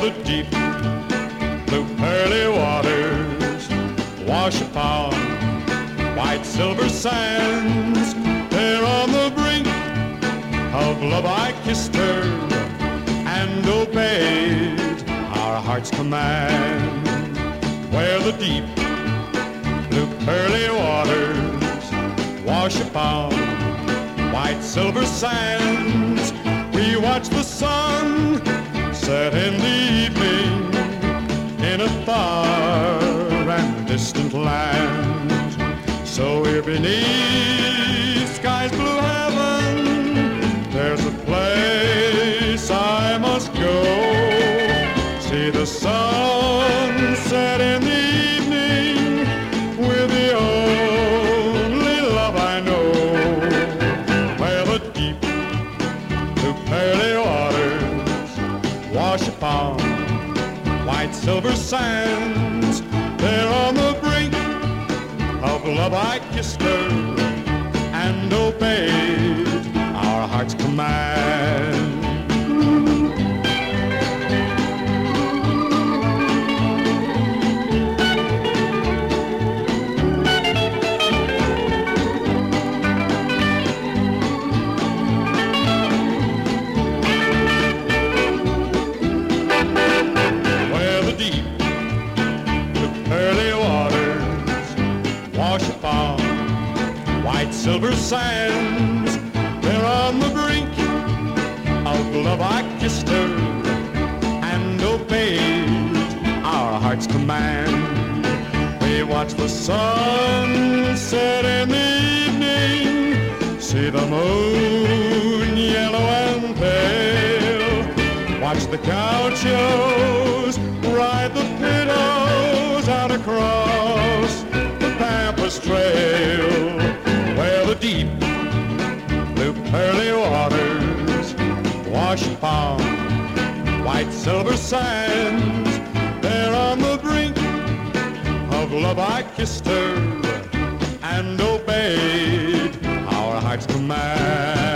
the deep blue pearly waters wash upon white silver sands. There on the brink of love I kissed her and obeyed our heart's command. Where the deep blue pearly waters wash upon white silver sands. We watch the sun set in the evening in a far and distant land. So here beneath sky's blue heaven, there's a place I must go. See the sun set in the evening with the only love I know. Where the deep wash upon white silver sands. There on the brink of love I kissed her and obeyed our heart's command. Wash white silver sands. there on the brink of love I kissed her and obeyed our heart's command. We watch the sun set in the evening, see the moon yellow and pale. Watch the gauchos ride the deep blue pearly waters, washed palm, white silver sands. There on the brink of love I kissed her and obeyed our heart's command.